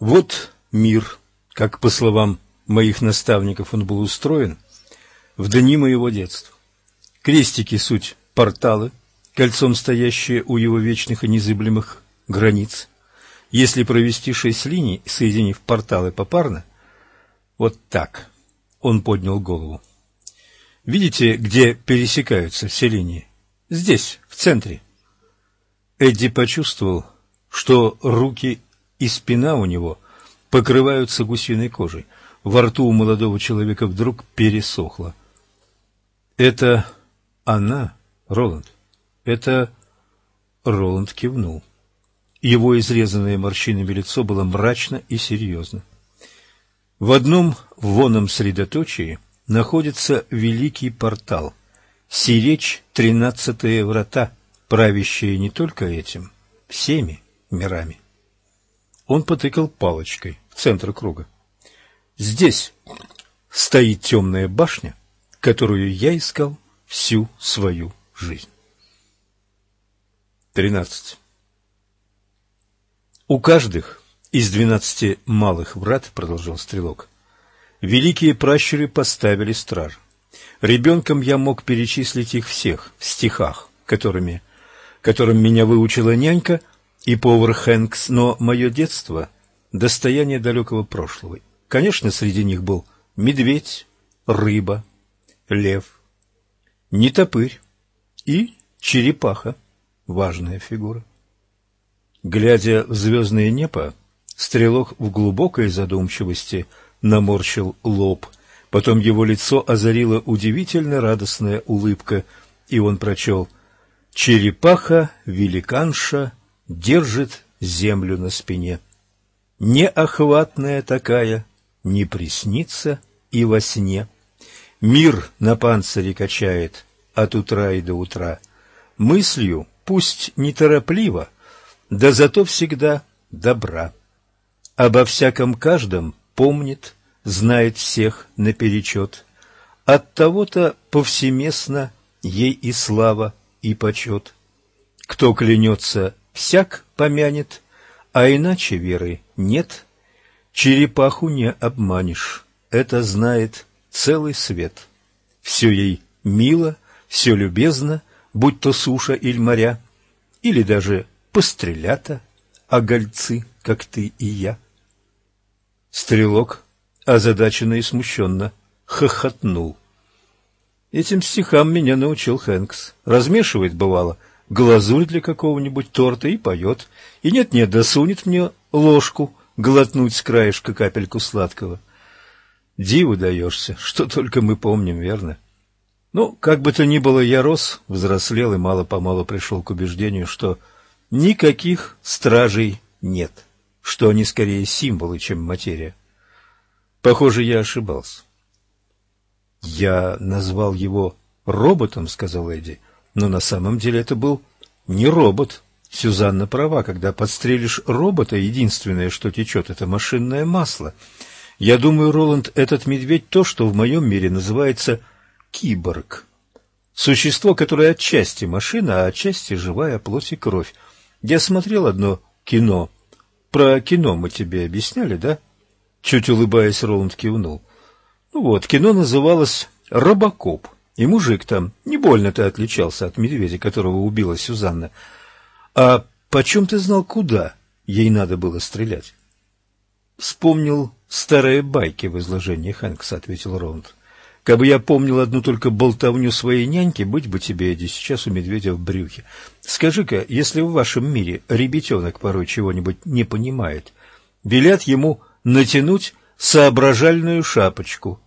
Вот мир, как по словам моих наставников он был устроен в дни моего детства. Крестики – суть порталы, кольцом стоящие у его вечных и незыблемых границ. Если провести шесть линий, соединив порталы попарно, вот так, он поднял голову. Видите, где пересекаются все линии? Здесь, в центре. Эдди почувствовал, что руки и спина у него покрываются гусиной кожей. Во рту у молодого человека вдруг пересохло. «Это она, Роланд? Это...» Роланд кивнул. Его изрезанное морщинами лицо было мрачно и серьезно. В одном воном средоточии находится великий портал, сиречь тринадцатые врата, правящие не только этим, всеми мирами. Он потыкал палочкой в центр круга. Здесь стоит темная башня, которую я искал всю свою жизнь. Тринадцать. У каждых из двенадцати малых врат, продолжал стрелок, великие пращуры поставили страж. Ребенком я мог перечислить их всех в стихах, которыми, которым меня выучила нянька и повар Хэнкс, но мое детство — достояние далекого прошлого. Конечно, среди них был медведь, рыба, лев, нетопырь и черепаха, важная фигура. Глядя в звездное небо, стрелок в глубокой задумчивости наморщил лоб, потом его лицо озарила удивительно радостная улыбка, и он прочел «Черепаха, великанша, держит землю на спине. Неохватная такая, не приснится и во сне. Мир на панцире качает от утра и до утра. Мыслью, пусть неторопливо, да зато всегда добра. Обо всяком каждом помнит, знает всех наперечет. От того-то повсеместно ей и слава, и почет. Кто клянется всяк помянет, а иначе веры нет. Черепаху не обманешь, это знает целый свет. Все ей мило, все любезно, будь то суша или моря, или даже пострелята, огольцы, как ты и я. Стрелок, озадаченно и смущенно, хохотнул. Этим стихам меня научил Хэнкс. Размешивает, бывало, глазурь для какого-нибудь торта и поет. И нет-нет, досунет мне ложку глотнуть с краешка капельку сладкого. Диву даешься, что только мы помним, верно? Ну, как бы то ни было, я рос, взрослел и мало-помалу пришел к убеждению, что никаких стражей нет, что они скорее символы, чем материя. Похоже, я ошибался. Я назвал его роботом, сказал Эдди. Но на самом деле это был не робот. Сюзанна права, когда подстрелишь робота, единственное, что течет, это машинное масло. Я думаю, Роланд, этот медведь то, что в моем мире называется киборг. Существо, которое отчасти машина, а отчасти живая плоть и кровь. Я смотрел одно кино. Про кино мы тебе объясняли, да? Чуть улыбаясь, Роланд кивнул. Ну вот, кино называлось «Робокоп». И мужик там не больно-то отличался от медведя, которого убила Сюзанна. А почем ты знал, куда ей надо было стрелять? Вспомнил старые байки в изложении Хэнкса, ответил Роунд. Кабы я помнил одну только болтовню своей няньки, быть бы тебе, Эдди, сейчас у медведя в брюхе. Скажи-ка, если в вашем мире ребятенок порой чего-нибудь не понимает, велят ему натянуть соображальную шапочку,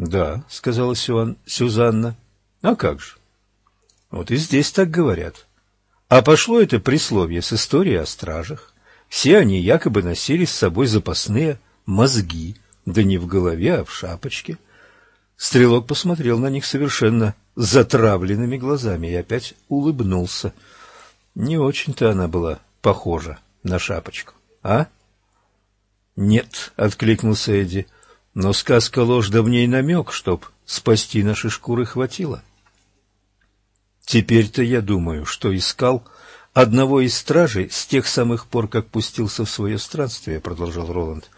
да, сказала Сюан, Сюзанна. А как же? Вот и здесь так говорят. А пошло это присловие с историей о стражах. Все они якобы носили с собой запасные мозги, да не в голове, а в шапочке. Стрелок посмотрел на них совершенно затравленными глазами и опять улыбнулся. Не очень-то она была похожа на шапочку, а? — Нет, — откликнулся Эдди, — но сказка ложь, да в ней намек, чтоб спасти наши шкуры хватило. Теперь-то я думаю, что искал одного из стражей с тех самых пор, как пустился в свое странствие, — продолжал Роланд.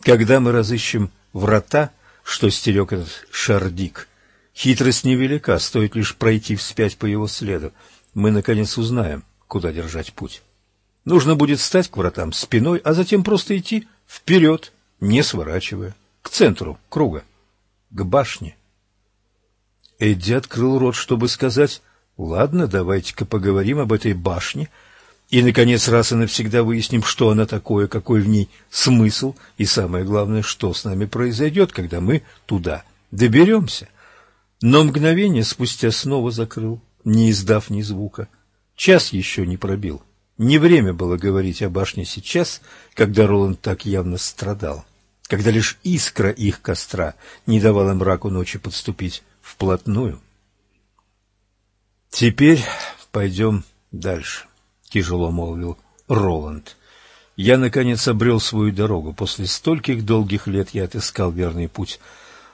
Когда мы разыщем врата, что стерег этот шардик, хитрость невелика, стоит лишь пройти вспять по его следу. Мы, наконец, узнаем, куда держать путь. Нужно будет встать к вратам спиной, а затем просто идти вперед, не сворачивая, центру круга, к башне. Эдди открыл рот, чтобы сказать Ладно, давайте-ка поговорим об этой башне и, наконец, раз и навсегда выясним, что она такое, какой в ней смысл и, самое главное, что с нами произойдет, когда мы туда доберемся. Но мгновение спустя снова закрыл, не издав ни звука. Час еще не пробил. Не время было говорить о башне сейчас, когда Роланд так явно страдал, когда лишь искра их костра не давала мраку ночи подступить вплотную. «Теперь пойдем дальше», — тяжело молвил Роланд. «Я, наконец, обрел свою дорогу. После стольких долгих лет я отыскал верный путь.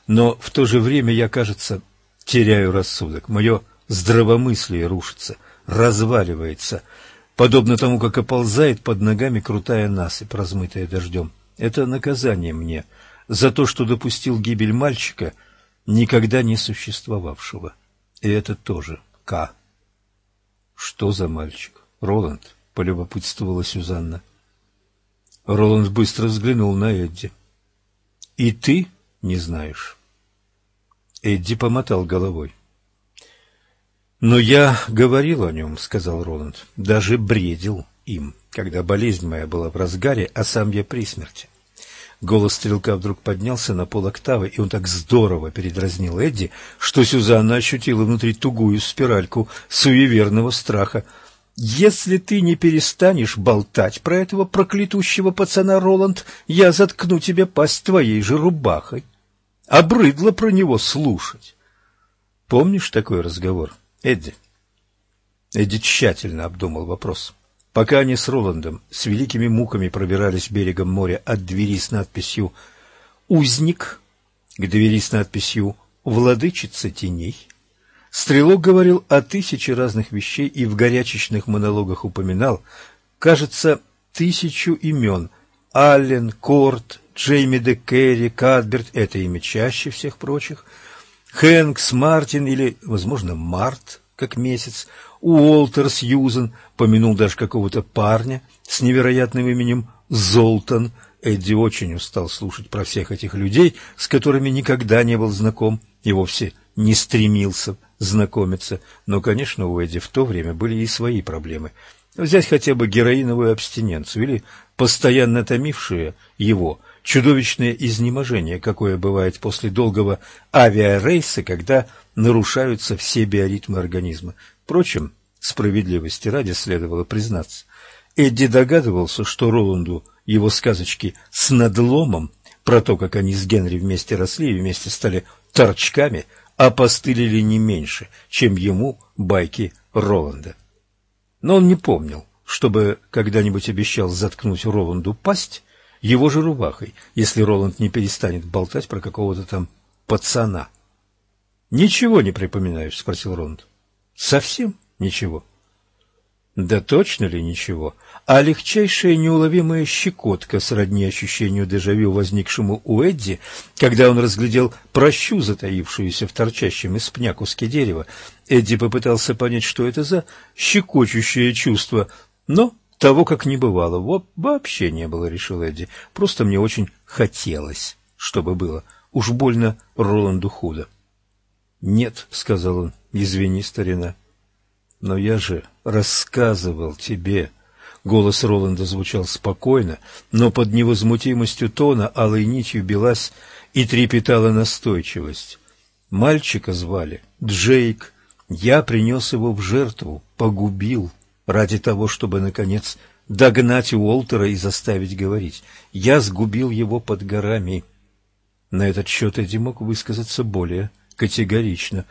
Но в то же время я, кажется, теряю рассудок. Мое здравомыслие рушится, разваливается, подобно тому, как оползает под ногами крутая насыпь, размытая дождем. Это наказание мне за то, что допустил гибель мальчика, никогда не существовавшего. И это тоже к. Что за мальчик? Роланд, полюбопытствовала Сюзанна. Роланд быстро взглянул на Эдди. И ты не знаешь? Эдди помотал головой. «Но я говорил о нем», — сказал Роланд, — «даже бредил им, когда болезнь моя была в разгаре, а сам я при смерти. Голос стрелка вдруг поднялся на пол октавы, и он так здорово передразнил Эдди, что Сюзанна ощутила внутри тугую спиральку суеверного страха. «Если ты не перестанешь болтать про этого проклятущего пацана, Роланд, я заткну тебе пасть твоей же рубахой. Обрыдло про него слушать». Помнишь такой разговор, Эдди? Эдди тщательно обдумал вопрос. Пока они с Роландом с великими муками пробирались берегом моря от двери с надписью «Узник» к двери с надписью «Владычица теней», Стрелок говорил о тысяче разных вещей и в горячечных монологах упоминал, кажется, тысячу имен. Аллен, Корт, Джейми де Керри, Кадберт — это имя чаще всех прочих. Хэнкс, Мартин или, возможно, Март, как месяц, Уолтер Сьюзен, помянул даже какого-то парня с невероятным именем Золтан. Эдди очень устал слушать про всех этих людей, с которыми никогда не был знаком и вовсе не стремился знакомиться. Но, конечно, у Эдди в то время были и свои проблемы. Взять хотя бы героиновую абстиненцию или постоянно томившее его чудовищное изнеможение, какое бывает после долгого авиарейса, когда нарушаются все биоритмы организма. Впрочем, справедливости ради следовало признаться. Эдди догадывался, что Роланду его сказочки с надломом про то, как они с Генри вместе росли и вместе стали торчками, опостылили не меньше, чем ему байки Роланда. Но он не помнил, чтобы когда-нибудь обещал заткнуть Роланду пасть его же рубахой, если Роланд не перестанет болтать про какого-то там пацана. — Ничего не припоминаешь? — спросил Роланд. Совсем ничего. Да точно ли ничего? А легчайшая неуловимая щекотка сродни ощущению дежавю, возникшему у Эдди, когда он разглядел прощу, затаившуюся в торчащем из пня куске дерева. Эдди попытался понять, что это за щекочущее чувство, но того как не бывало. Вот вообще не было, решил Эдди. Просто мне очень хотелось, чтобы было. Уж больно Роланду худо. «Нет», — сказал он, — «извини, старина». «Но я же рассказывал тебе». Голос Роланда звучал спокойно, но под невозмутимостью тона алой нитью белась и трепетала настойчивость. Мальчика звали Джейк. Я принес его в жертву, погубил, ради того, чтобы, наконец, догнать Уолтера и заставить говорить. Я сгубил его под горами. На этот счет Эдди мог высказаться более категорично.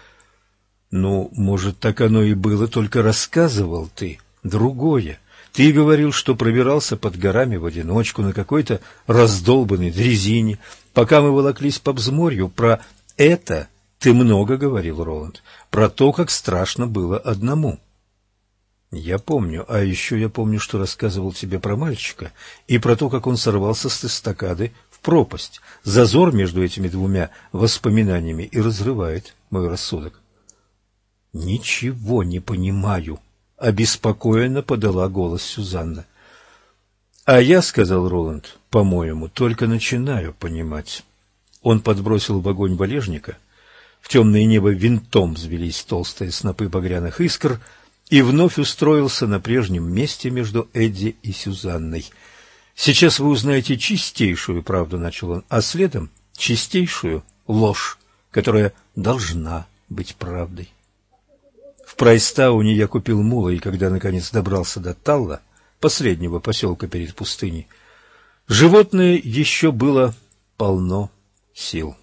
«Ну, может, так оно и было, только рассказывал ты другое. Ты говорил, что пробирался под горами в одиночку на какой-то раздолбанной дрезине, пока мы волоклись по взморью. Про это ты много говорил, Роланд, про то, как страшно было одному». Я помню, а еще я помню, что рассказывал тебе про мальчика и про то, как он сорвался с эстакады в пропасть. Зазор между этими двумя воспоминаниями и разрывает мой рассудок. Ничего не понимаю, обеспокоенно подала голос Сюзанна. А я, сказал Роланд, по-моему, только начинаю понимать. Он подбросил в огонь валежника. В темное небо винтом взвелись толстые снопы багряных искр — и вновь устроился на прежнем месте между Эдди и Сюзанной. «Сейчас вы узнаете чистейшую правду», — начал он, — «а следом чистейшую ложь, которая должна быть правдой». В Прайстауне я купил мула, и когда, наконец, добрался до Талла, последнего поселка перед пустыней, животное еще было полно сил.